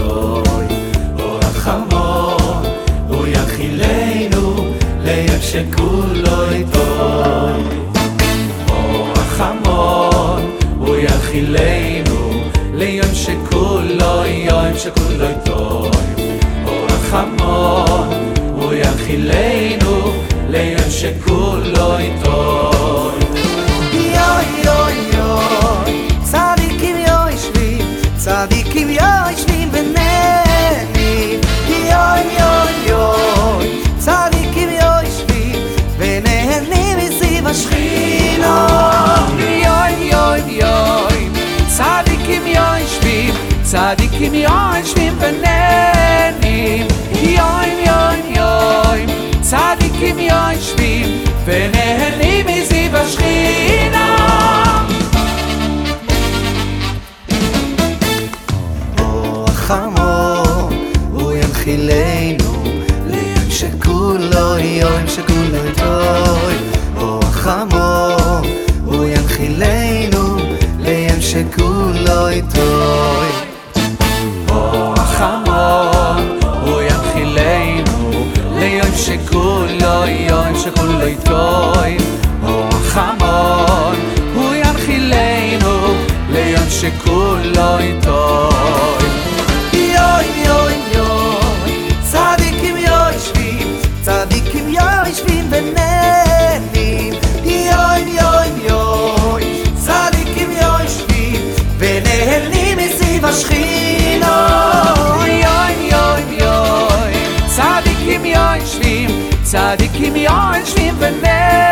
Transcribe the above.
toy o rachamon o yachileinu leyev shekulo lo toy o rachamon o yachileinu leyev shekulo lo yoyem shekulo lo toy o rachamon o yachileinu leyev shekul צדיקים יוין שווים ונהנים יוין יוין יוין צדיקים יוין שווים ונהנים מזיו השכינה אורח החמור הוא ינחילנו ליום שכולו יום שכולו 里改。open there.